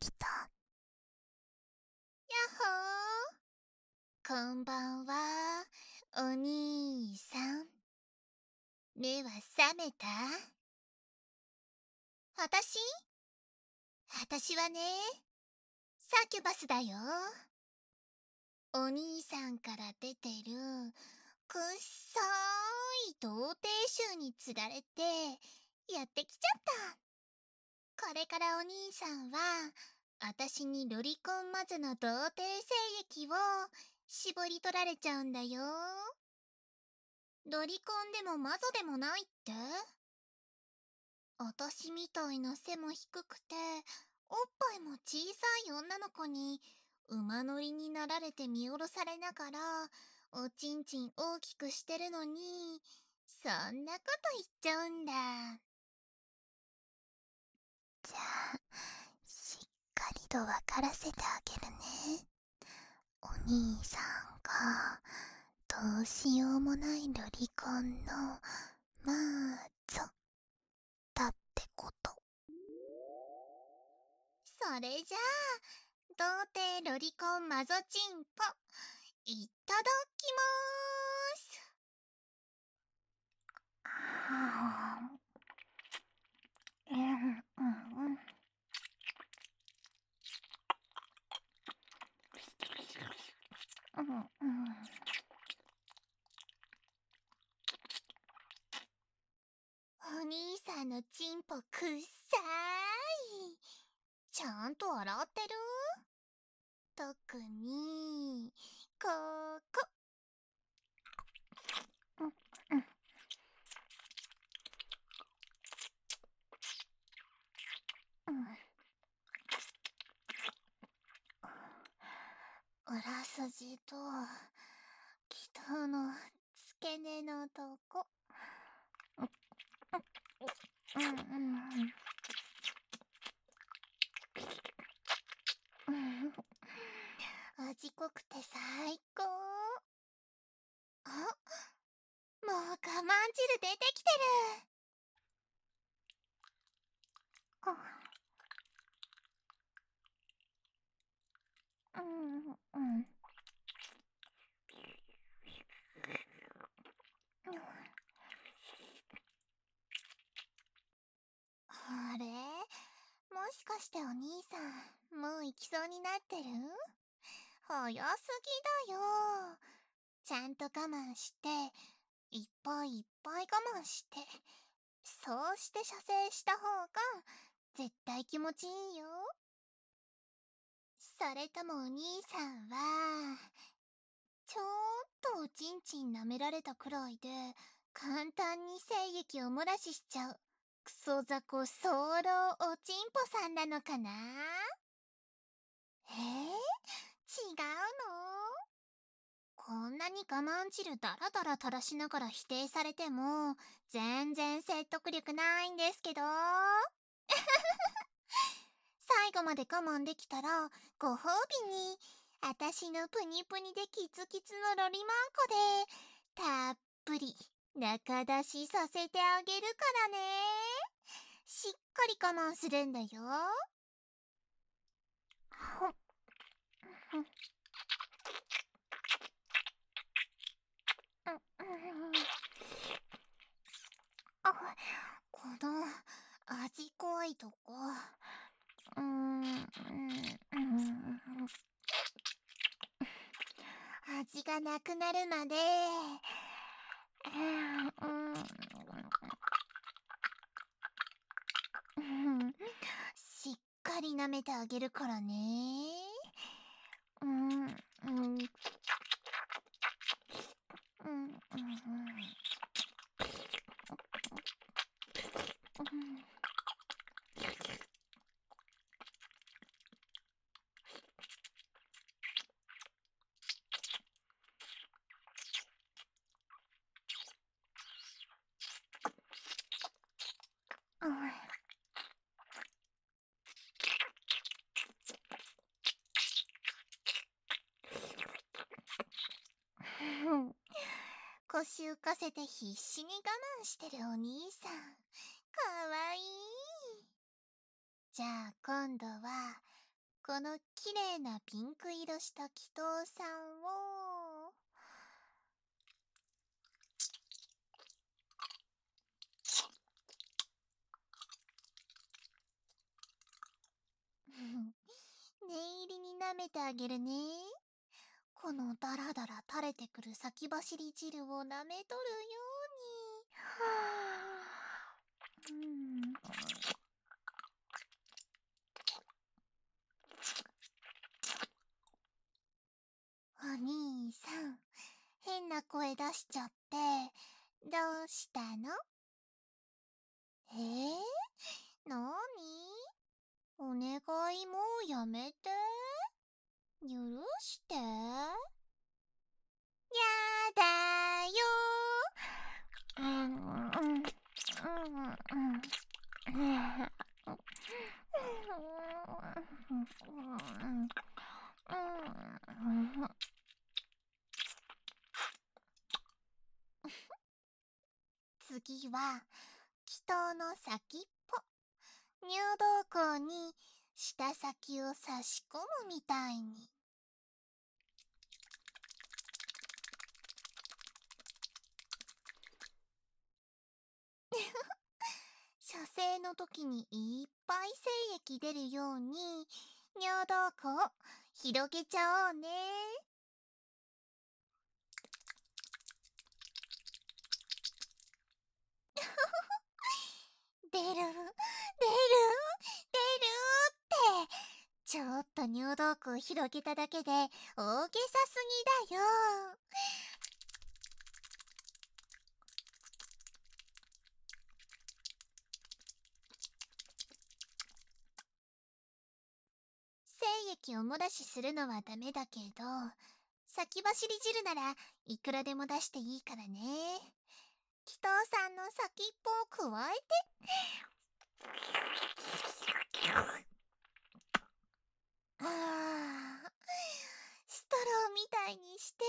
起きた。やっほー。こんばんは。お兄さん。目は覚めた？私？私はねサキュバスだよ。お兄さんから出てるくっさーい童貞臭につられてやってきちゃった。これからお兄さんは私にロリコンマズの童貞精液を絞り取られちゃうんだよ。ロリコンでもマゾでもないって？私みたいな背も低くておっぱいも小さい女の子に馬乗りになられて見下ろされながらおちんちん大きくしてるのにそんなこと言っちゃうんだ。じゃあしっかりと分からせてあげるね。お兄さんがどうしようもないロリコンのマーゾだってこと。それじゃあ童貞ロリコンマゾチンポいただきまー。すうんうんうんうんうんお兄さんのチンポくっさい。ちゃんと洗ってる特にここ。裏筋と北の付け根のとこう。んうんうん味濃くて最高。あもう我慢汁出てきてる。うんうん。あれ？もしかしてお兄さんもう行きそうになってる？早すぎだよ。ちゃんと我慢していっぱいいっぱい我慢してそうして射精した方が絶対気持ちいいよ。それともお兄さんはちょっとおちんちん舐められたくらいで簡単に精液を漏らししちゃうクソザコソーローおちんぽさんなのかな？えー、違うの？こんなに我慢汁ダラダラ垂らしながら否定されても全然説得力ないんですけど。最後まで我慢できたらご褒美に。あたしのプニプニでキツキツのロリマンコでたっぷり中出しさせてあげるからね。しっかり我慢するんだよ。あこの味濃いとこうーんうん味がなくなるまで。しっかり舐めてあげるからねうんうんうんうん腰浮かせて必死に我慢してるお兄さんかわいいじゃあ今度はこの綺麗なピンク色した祈祷さんを、念入りに舐めてあげるね。このダラダラ垂れてくる先走り汁を舐めとるように。お兄さん、変な声出しちゃって、どうしたの？えー、なに？お願いもうやめて。許して。やだよ。うん、うん、うん、うん。次は、祈祷の先っぽ。入道口に舌先を差し込むみたいに。射精の時にいっぱい精液出るように、尿道口広げちゃおうね。出る、出る、出るって。ちょっと尿道口広げただけで大げさすぎだよ。精液を漏らしするのはダメだけど、先走り汁ならいくらでも出していいからね。祈祷さんの先っぽを加えて。ああ、ストローみたいにして、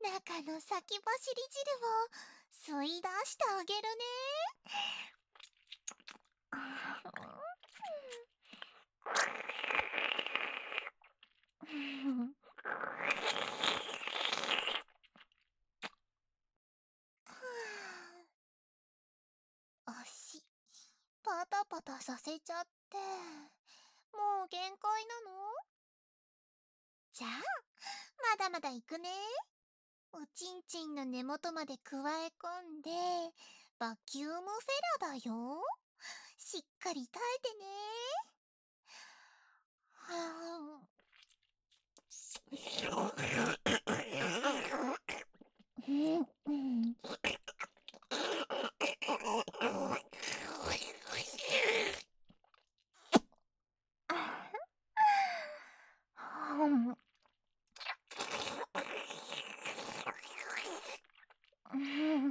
中の先走り汁を吸い出してあげるね。足、パタパタさせちゃって、もう限界なの？じゃあ、まだまだ行くね。おちんちんの根元まで加え込んで、バキュームフェラだよ。しっかり耐えてね。はぁうんお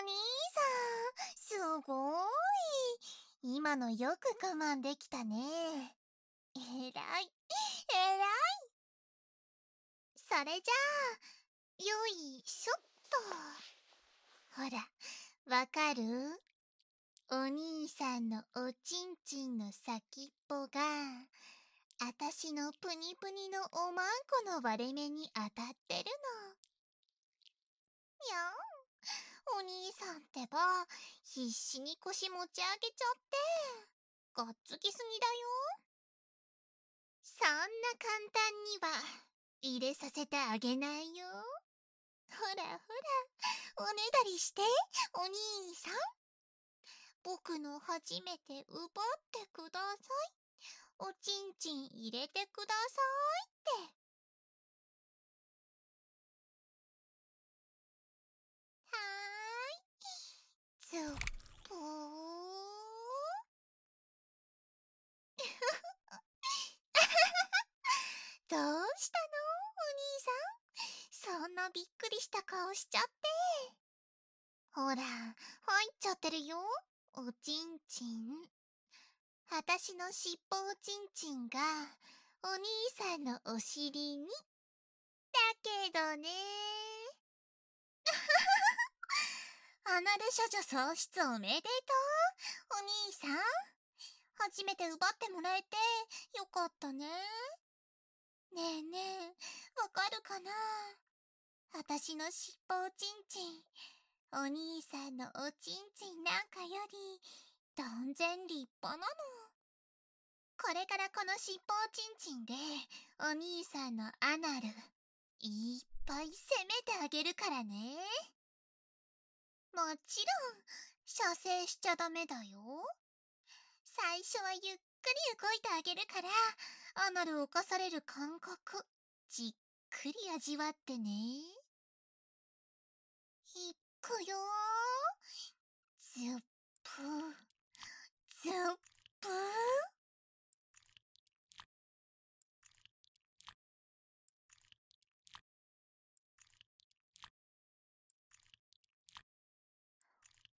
兄さん、すごーい。今のよく我慢できたね。えらい、えらい。それじゃあ、よいしょっと。ほら、わかる？お兄さんのおちんちんの先っぽが、あたしのプニプニのおまんこの割れ目に当たってるの。にゃん。お兄さんってば、必死に腰持ち上げちゃって、がっつきすぎだよ。そんな簡単には、入れさせてあげないよ。ほらほら、おねだりして、お兄さん。僕の初めて奪ってください。おちんちん入れてくださいって。はーい。ずっぽー。どうしたのお兄さん。そんなびっくりした顔しちゃって。ほら、入っちゃってるよ。おちんちん。あたしのしっぽおちんちんが、お兄さんのお尻にだ。けどねア ナル少女喪失おめでとう。お兄さん。初めて奪ってもらえてよかったね。ねえねえわかるかな？私の尻尾おちんちん。お兄さんのおちんちんなんかより断然立派なの。これからこの尻尾おちんちんでお兄さんのアナルいっぱい攻めてあげるからね。もちろん射精しちゃダメだよ。最初はゆっくり動いてあげるからアナルを犯される感覚じっくり味わってね。いっくよ。ーずっぷずっぷ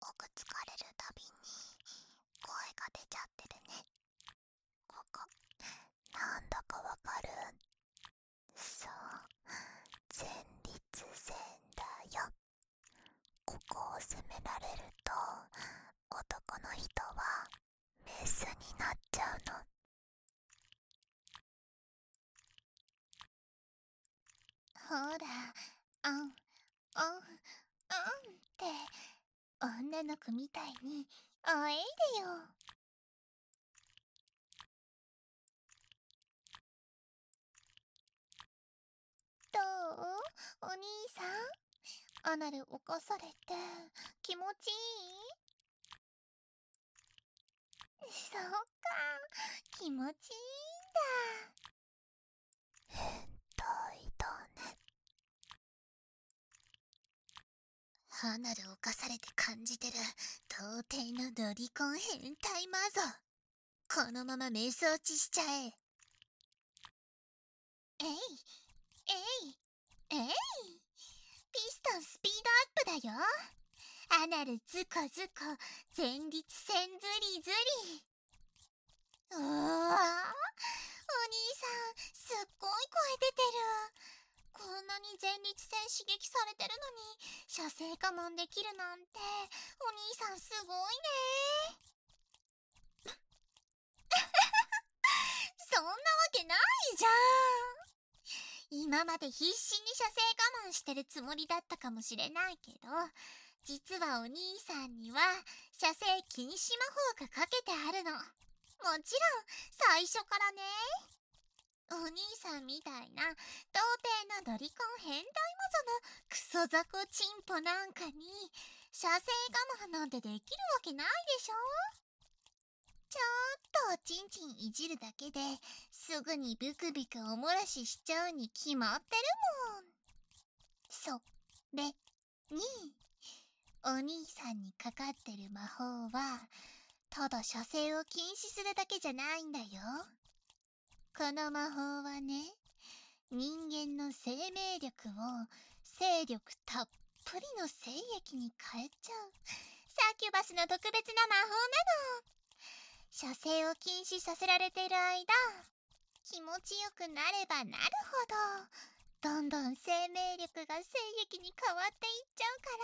奥つかれるたびに声が出ちゃってるね。ここ。なんだかわかる？そう。前立腺だよ。ここを責められると男の人はメスになっちゃうの。ほらあんあんあんって女の子みたいにおえいでよどうお兄さんアナル犯されて気持ちいいそうか気持ちいいんだ。変態だねアナル犯されて感じてる到底のロリコン変態マゾこのまま瞑想落ちしちゃええいえいえい。ピストンスピードアップだよ。アナルズコズコ前立腺ズリズリ。うわお兄さんすっごい声出てる。こんなに前立腺刺激されてるのに射精我慢できるなんて。お兄さんすごいね。そんなわけないじゃん。今まで必死に射精我慢してるつもりだったかもしれないけど実はお兄さんには射精禁止魔法がかけてあるの。もちろん最初からね。お兄さんみたいな童貞のドリコン変態魔女のクソ雑魚チンポなんかに射精我慢なんてできるわけないでしょ。ょっとちんちんいじるだけですぐにブクブクおもらししちゃうに決まってるもん。それにお兄さんにかかってる魔法はただ射精を禁止するだけじゃないんだよ。この魔法はね人間の生命力を精力たっぷりの精液に変えちゃう。サキュバスの特別な魔法なの。射精を禁止させられている間気持ちよくなればなるほどどんどん生命力が精液に変わっていっちゃうか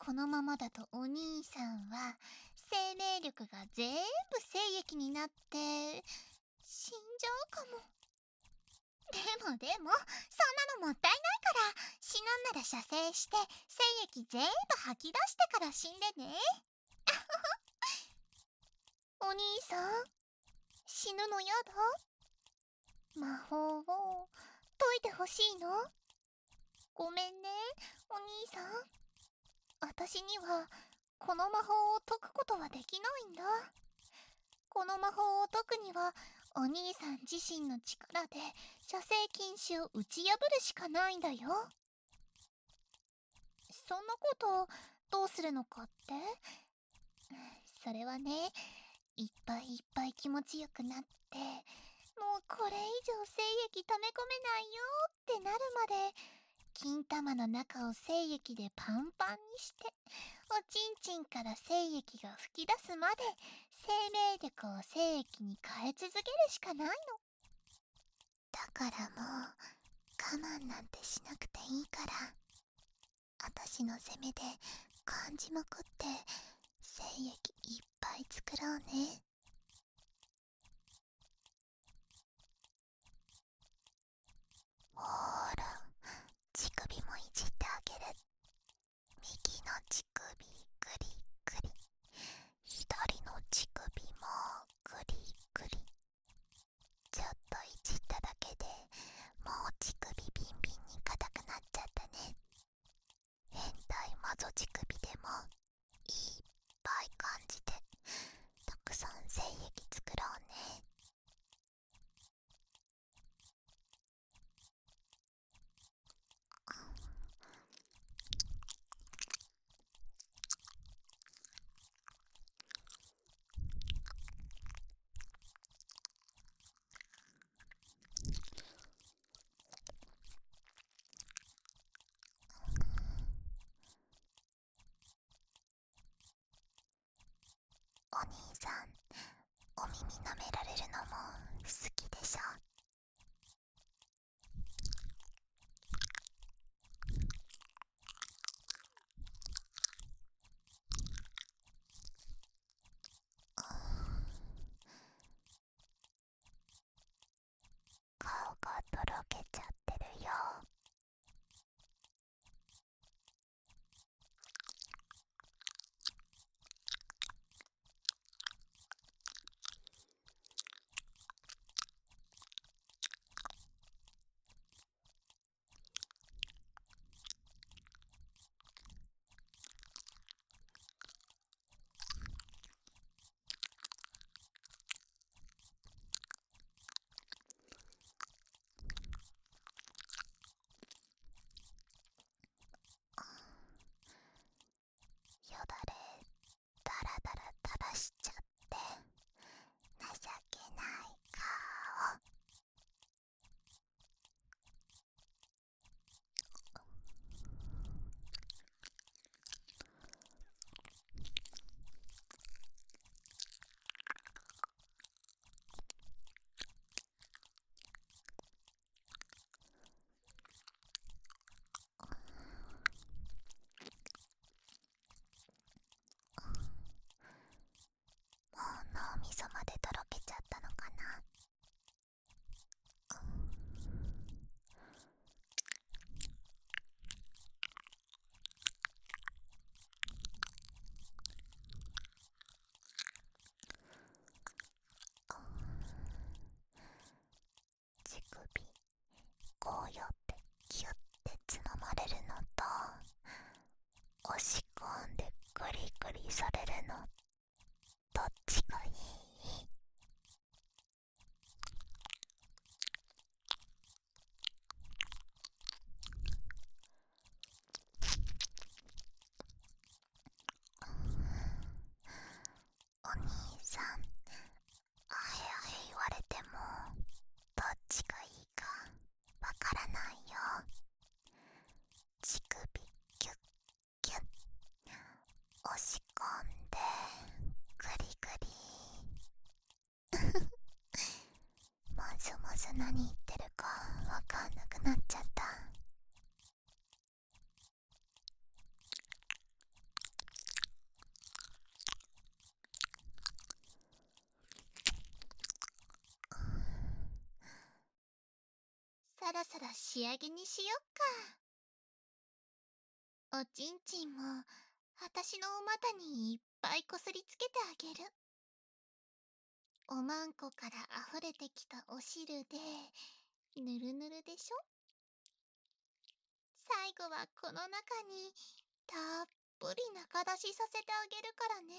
らこのままだとお兄さんは生命力が全部精液になって死んじゃうかも。でもでもそんなのもったいないから死ぬんなら射精して精液全部吐き出してから死んでね。お兄さん。死ぬのやだ。魔法を解いてほしいの？ごめんねお兄さん。私にはこの魔法を解くことはできないんだ。この魔法を解くにはお兄さん自身の力で射精禁止を打ち破るしかないんだよ。そんなことどうするのかって？それはねいっぱいいっぱい気持ちよくなってもうこれ以上精液溜め込めないよってなるまで金玉の中を精液でパンパンにしておちんちんから精液が噴き出すまで生命力を精液に変え続けるしかないの。だからもう我慢なんてしなくていいからあたしの攻めで感じまくって精液いっぱい作ろうね。ほーら乳首もいじってあげる。右の乳首グリグリ左の乳首もグリグリちょっといじっただけでもう乳首ビンビンに硬くなっちゃったね。変態マゾ乳首でもいっぱい感じてたくさん精液作ず何言ってるかわかんなくなっちゃった。そろそろ仕上げにしよっか。おちんちんもあたしのお股にいっぱいこすりつけてあげる。おまんこからあふれてきたお汁でぬるぬるでしょ？最後はこの中にたっぷり中出しさせてあげるからね。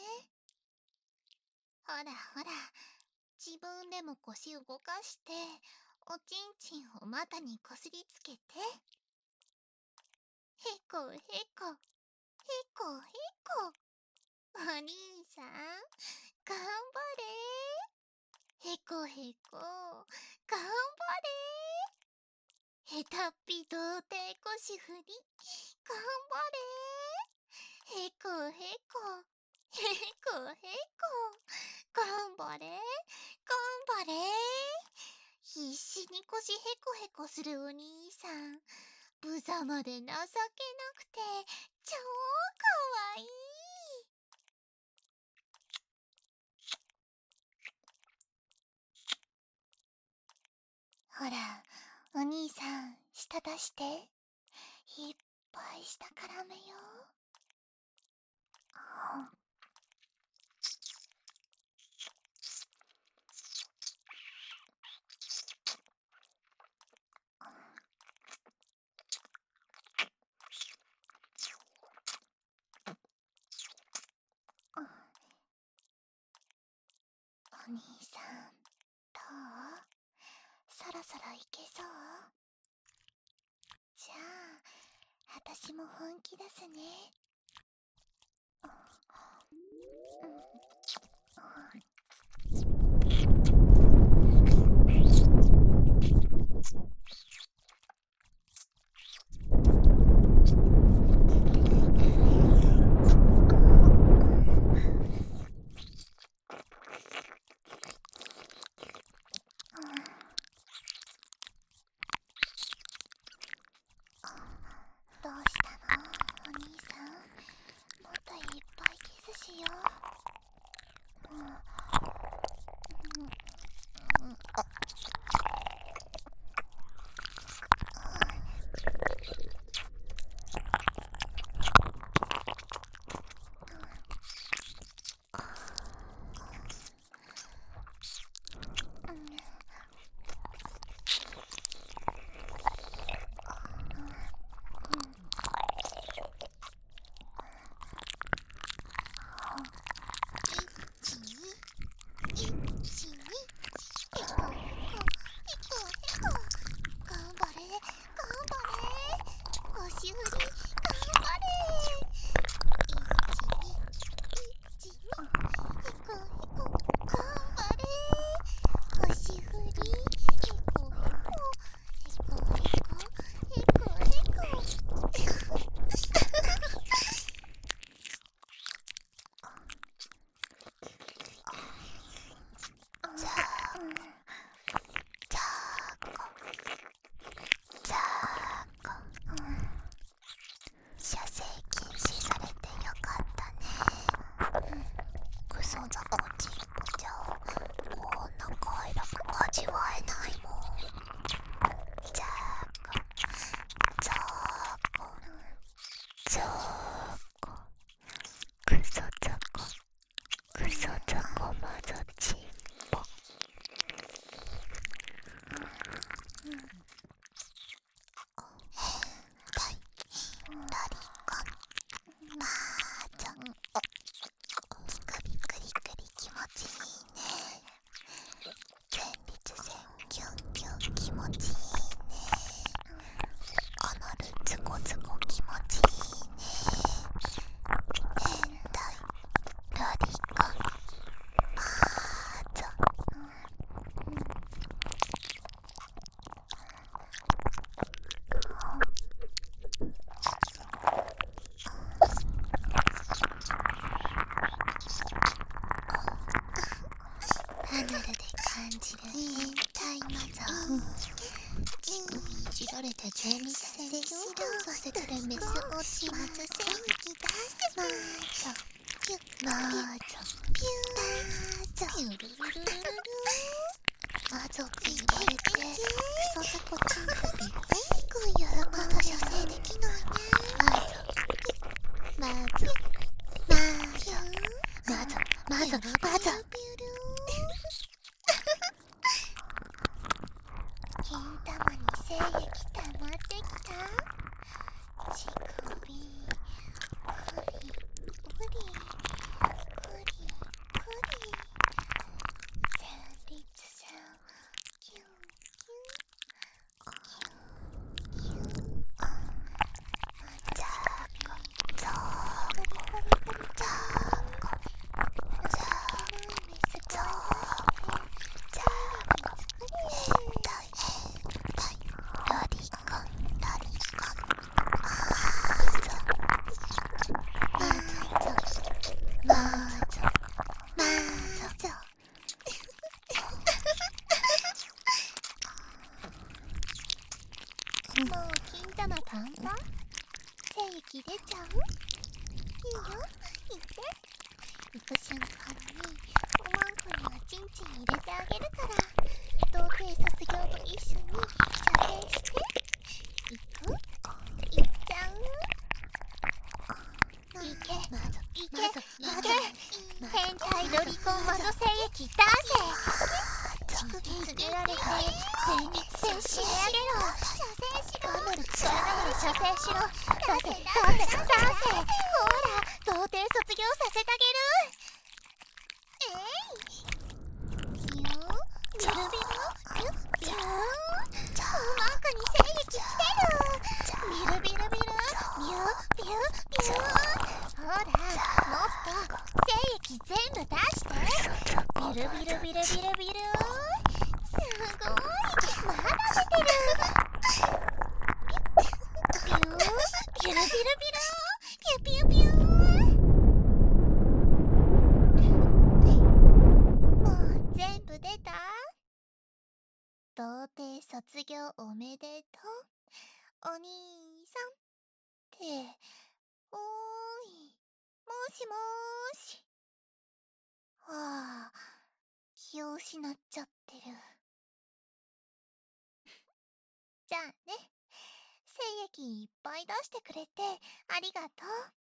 ほらほら自分でも腰動かしておちんちんを股にこすりつけて。へこへこへこへこ。お兄さん頑張れ。へこへこ、がんばれ。ーへたっぴ童貞腰振り、がんばれ。ーへこへこ、へこへこ、がんばれ。ー。がんばれ。ー必死に腰へこへこするお兄さん、無様で情けなくて、出して。いっぱいしたからめよあお兄さんどう？そろそろいけそう？私も本気出すね。まずまずもう金玉パンパン精液出ちゃういいよ。行って行く瞬間におまんこにはちんちん入れてあげるから童貞卒業と一緒に射精して行くくれてありがとう。